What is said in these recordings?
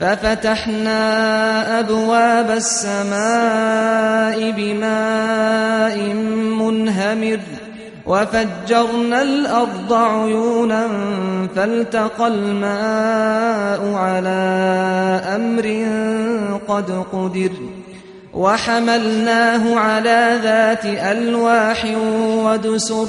ففتحنا أبواب السماء بماء منهمر وفجرنا الأرض عيونا فالتقى الماء على أمر قد قدر وحملناه على ذات ألواح ودسر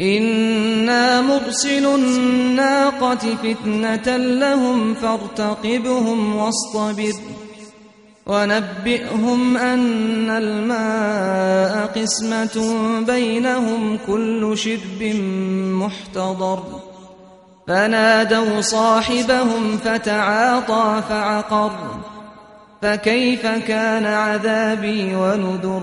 إنا مرسل الناقة فتنة لهم فارتقبهم واصطبر ونبئهم أن الماء قسمة بينهم كل شرب محتضر فنادوا صاحبهم فتعاطى فعقر فكيف كان عذابي ونذر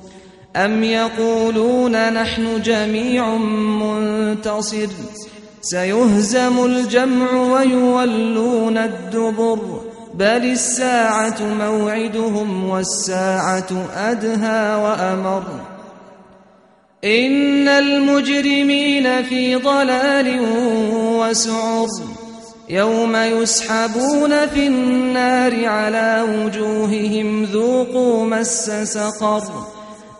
أم يقولون نحن جميع منتصر سيهزم الجمع ويولون الدبر بل الساعة موعدهم والساعة أدهى وأمر إن المجرمين في ضلال وسعر يوم يسحبون في النار على وجوههم ذوقوا مس سقر